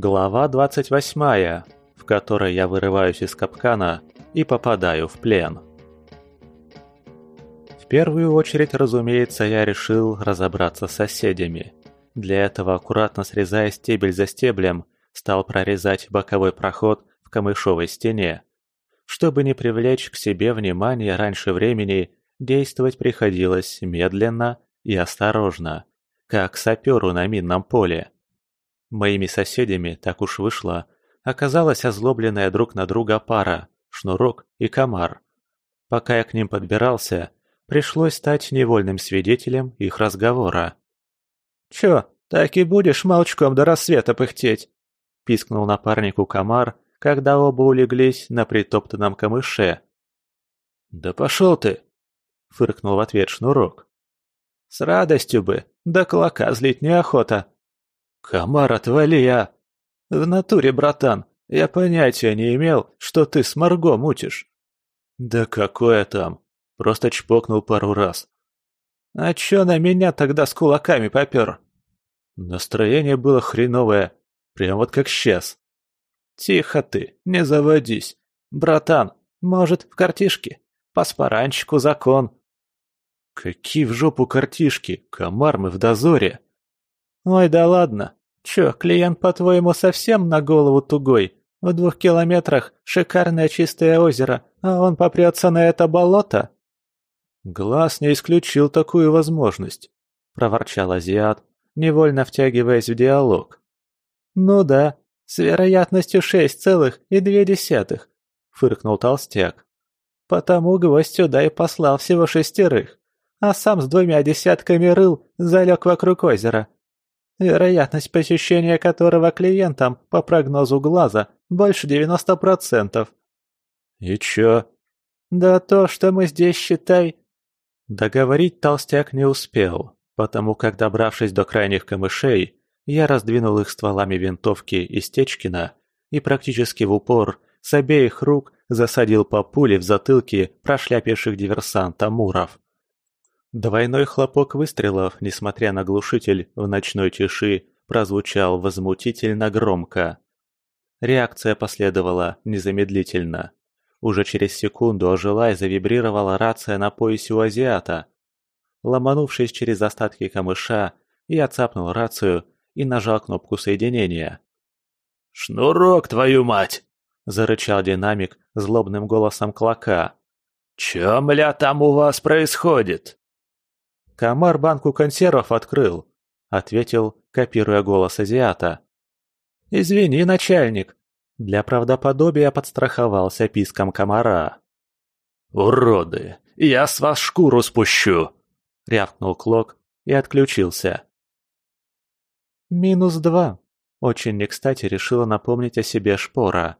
Глава 28, в которой я вырываюсь из капкана и попадаю в плен. В первую очередь, разумеется, я решил разобраться с соседями. Для этого, аккуратно срезая стебель за стеблем, стал прорезать боковой проход в камышовой стене. Чтобы не привлечь к себе внимание раньше времени, действовать приходилось медленно и осторожно, как саперу на минном поле. Моими соседями, так уж вышло, оказалась озлобленная друг на друга пара – Шнурок и Комар. Пока я к ним подбирался, пришлось стать невольным свидетелем их разговора. «Чё, так и будешь молчком до рассвета пыхтеть?» – пискнул напарнику Комар, когда оба улеглись на притоптанном камыше. «Да пошел ты!» – фыркнул в ответ Шнурок. «С радостью бы, да кулака злить неохота», «Комар, отвали я!» «В натуре, братан, я понятия не имел, что ты с Марго мутишь». «Да какое там? Просто чпокнул пару раз». «А чё на меня тогда с кулаками попёр?» Настроение было хреновое, прям вот как сейчас. «Тихо ты, не заводись. Братан, может, в картишке? По спаранчику закон». «Какие в жопу картишки? Комар мы в дозоре!» «Ой, да ладно. Чё, клиент, по-твоему, совсем на голову тугой? В двух километрах шикарное чистое озеро, а он попрется на это болото?» «Глаз не исключил такую возможность», — проворчал азиат, невольно втягиваясь в диалог. «Ну да, с вероятностью шесть целых и две десятых», — фыркнул толстяк. «Потому гвоздь сюда и послал всего шестерых, а сам с двумя десятками рыл залег вокруг озера, вероятность посещения которого клиентам, по прогнозу глаза, больше 90%. «И чё?» «Да то, что мы здесь, считай...» Договорить толстяк не успел, потому как, добравшись до крайних камышей, я раздвинул их стволами винтовки из Течкина и практически в упор с обеих рук засадил по пуле в затылке прошляпивших диверсанта Муров. Двойной хлопок выстрелов, несмотря на глушитель в ночной тиши, прозвучал возмутительно громко. Реакция последовала незамедлительно. Уже через секунду ожила и завибрировала рация на поясе у азиата. Ломанувшись через остатки камыша, я цапнул рацию и нажал кнопку соединения. «Шнурок, твою мать!» – зарычал динамик злобным голосом клока. «Чё, мля, там у вас происходит?» «Комар банку консервов открыл», — ответил, копируя голос азиата. «Извини, начальник», — для правдоподобия подстраховался писком комара. «Уроды! Я с вас шкуру спущу!» — рявкнул Клок и отключился. «Минус два», — очень не кстати решила напомнить о себе Шпора.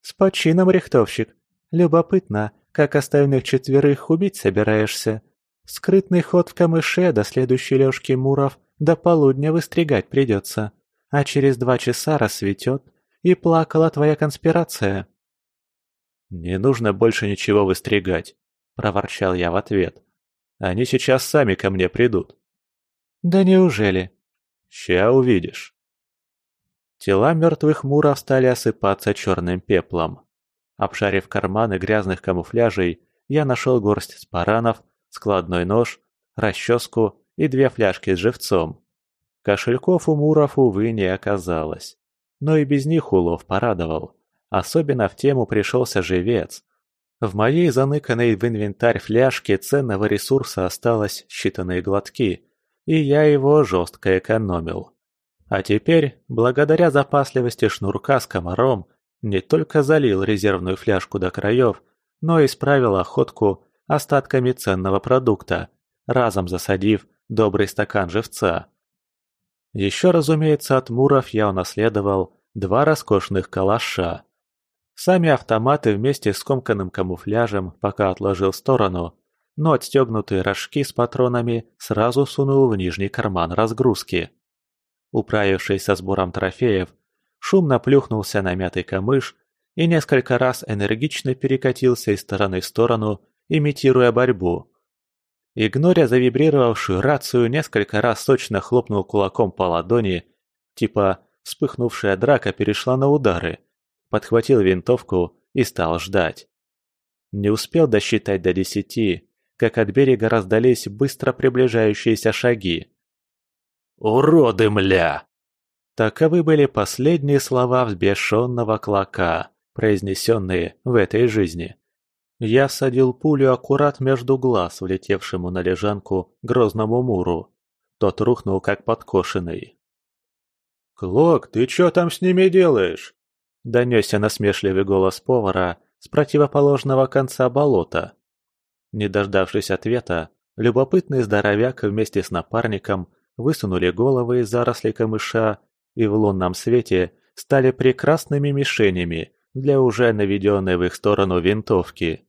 «С почином, рихтовщик. Любопытно, как остальных четверых убить собираешься?» Скрытный ход в камыше до следующей лёжки муров до полудня выстригать придется, а через два часа рассветет, и плакала твоя конспирация». «Не нужно больше ничего выстригать», — проворчал я в ответ. «Они сейчас сами ко мне придут». «Да неужели?» «Ща увидишь». Тела мертвых муров стали осыпаться черным пеплом. Обшарив карманы грязных камуфляжей, я нашел горсть спаранов складной нож, расческу и две фляжки с живцом. Кошельков у Муров, увы, не оказалось. Но и без них улов порадовал. Особенно в тему пришелся живец. В моей заныканной в инвентарь фляжке ценного ресурса осталось считанные глотки, и я его жестко экономил. А теперь, благодаря запасливости шнурка с комаром, не только залил резервную фляжку до краев, но и исправил охотку остатками ценного продукта, разом засадив добрый стакан живца. Еще, разумеется, от Муров я унаследовал два роскошных калаша. Сами автоматы вместе с комканным камуфляжем пока отложил в сторону, но отстегнутые рожки с патронами сразу сунул в нижний карман разгрузки. Управившись со сбором трофеев, шумно плюхнулся на мятый камыш и несколько раз энергично перекатился из стороны в сторону имитируя борьбу. Игноря завибрировавшую рацию, несколько раз точно хлопнул кулаком по ладони, типа Вспыхнувшая драка перешла на удары. Подхватил винтовку и стал ждать. Не успел досчитать до десяти, как от берега раздались быстро приближающиеся шаги. «Уроды, мля!» Таковы были последние слова взбешенного клока, произнесенные в этой жизни. Я всадил пулю аккурат между глаз, влетевшему на лежанку грозному муру. Тот рухнул как подкошенный. «Клок, ты чё там с ними делаешь?» Донесся насмешливый голос повара с противоположного конца болота. Не дождавшись ответа, любопытный здоровяк вместе с напарником высунули головы из зарослей камыша и в лунном свете стали прекрасными мишенями для уже наведенной в их сторону винтовки.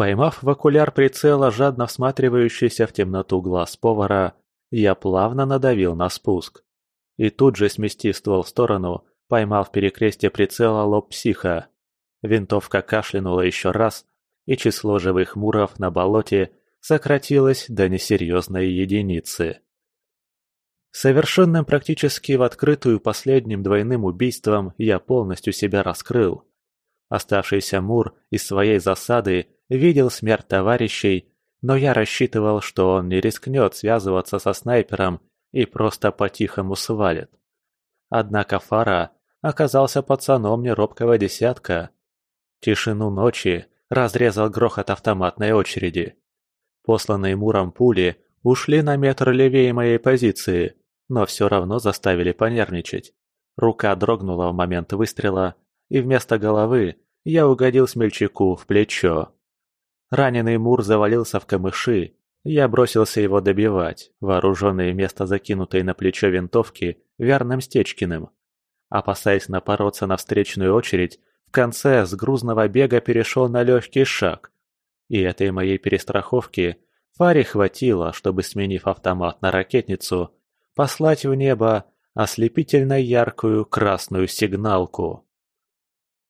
Поймав в окуляр прицела жадно всматривающийся в темноту глаз повара, я плавно надавил на спуск. И тут же, сместив ствол в сторону, поймал в перекрестие прицела лоб психа. Винтовка кашлянула еще раз, и число живых муров на болоте сократилось до несерьезной единицы. Совершенным практически в открытую последним двойным убийством я полностью себя раскрыл. Оставшийся Мур из своей засады видел смерть товарищей, но я рассчитывал, что он не рискнет связываться со снайпером и просто по-тихому свалит. Однако Фара оказался пацаном неробкого десятка. Тишину ночи разрезал грохот автоматной очереди. Посланные Муром пули ушли на метр левее моей позиции, но все равно заставили понервничать. Рука дрогнула в момент выстрела, и вместо головы я угодил смельчаку в плечо. Раненый Мур завалился в камыши, я бросился его добивать, вооруженный вместо закинутой на плечо винтовки верным Стечкиным. Опасаясь напороться на встречную очередь, в конце с грузного бега перешел на легкий шаг. И этой моей перестраховки Фаре хватило, чтобы, сменив автомат на ракетницу, послать в небо ослепительно яркую красную сигналку.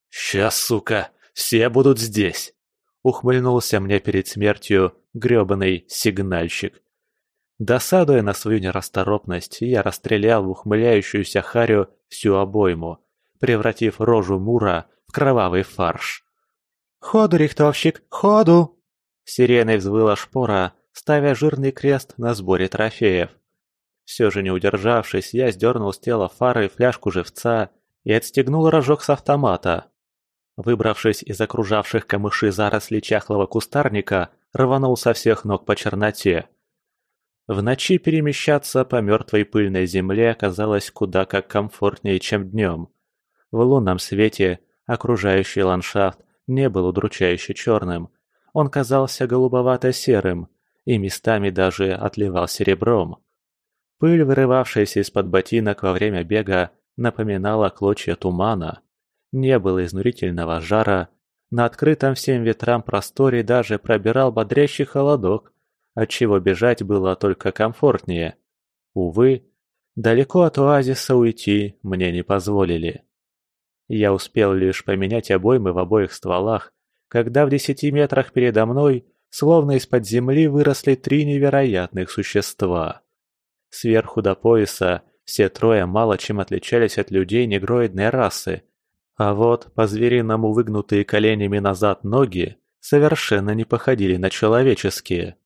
«Сейчас, сука, все будут здесь!» — ухмыльнулся мне перед смертью грёбаный сигнальщик. Досадуя на свою нерасторопность, я расстрелял в ухмыляющуюся Харю всю обойму, превратив рожу Мура в кровавый фарш. «Ходу, рихтовщик, ходу!» Сиреной взвыла шпора, ставя жирный крест на сборе трофеев. Все же не удержавшись, я сдернул с тела фары фляжку живца и отстегнул рожок с автомата. Выбравшись из окружавших камыши зарослей чахлого кустарника, рванул со всех ног по черноте. В ночи перемещаться по мертвой пыльной земле оказалось куда как комфортнее, чем днем. В лунном свете окружающий ландшафт не был удручающе черным. Он казался голубовато-серым и местами даже отливал серебром. Пыль, вырывавшаяся из-под ботинок во время бега, напоминала клочья тумана. Не было изнурительного жара, на открытом всем ветрам просторе даже пробирал бодрящий холодок, отчего бежать было только комфортнее. Увы, далеко от оазиса уйти мне не позволили. Я успел лишь поменять обоймы в обоих стволах, когда в десяти метрах передо мной, словно из-под земли, выросли три невероятных существа. Сверху до пояса все трое мало чем отличались от людей негроидной расы. А вот по-звериному выгнутые коленями назад ноги совершенно не походили на человеческие.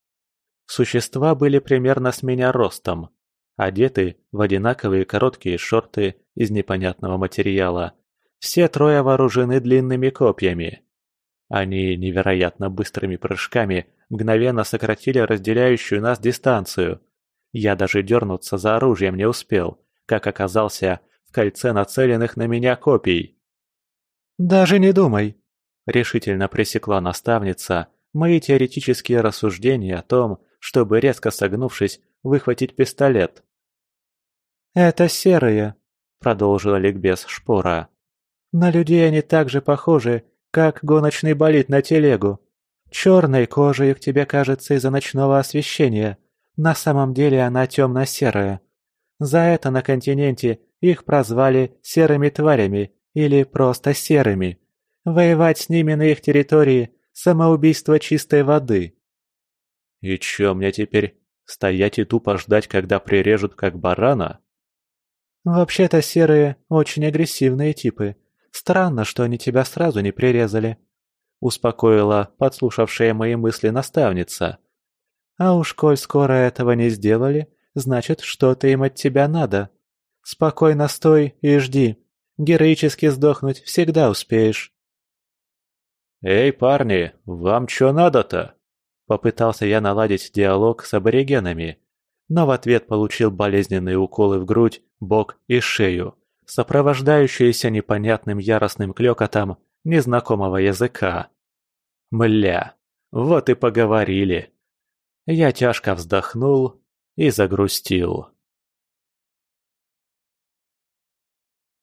Существа были примерно с меня ростом, одеты в одинаковые короткие шорты из непонятного материала. Все трое вооружены длинными копьями. Они невероятно быстрыми прыжками мгновенно сократили разделяющую нас дистанцию – я даже дернуться за оружием не успел, как оказался в кольце нацеленных на меня копий. «Даже не думай», — решительно пресекла наставница мои теоретические рассуждения о том, чтобы, резко согнувшись, выхватить пистолет. «Это серые», — продолжила ликбез Шпора. «На людей они так же похожи, как гоночный болид на телегу. Черной кожей их тебе кажется из-за ночного освещения, на самом деле она темно-серая. За это на континенте их прозвали «серыми тварями» или просто «серыми». Воевать с ними на их территории – самоубийство чистой воды. И чё мне теперь, стоять и тупо ждать, когда прирежут как барана? «Вообще-то серые очень агрессивные типы. Странно, что они тебя сразу не прирезали», — успокоила подслушавшая мои мысли наставница. «А уж коль скоро этого не сделали, значит, что-то им от тебя надо. Спокойно стой и жди. Героически сдохнуть всегда успеешь». «Эй, парни, вам чё надо-то?» Попытался я наладить диалог с аборигенами, но в ответ получил болезненные уколы в грудь, бок и шею, сопровождающиеся непонятным яростным клёкотом незнакомого языка. Мля, вот и поговорили. Я тяжко вздохнул и загрустил.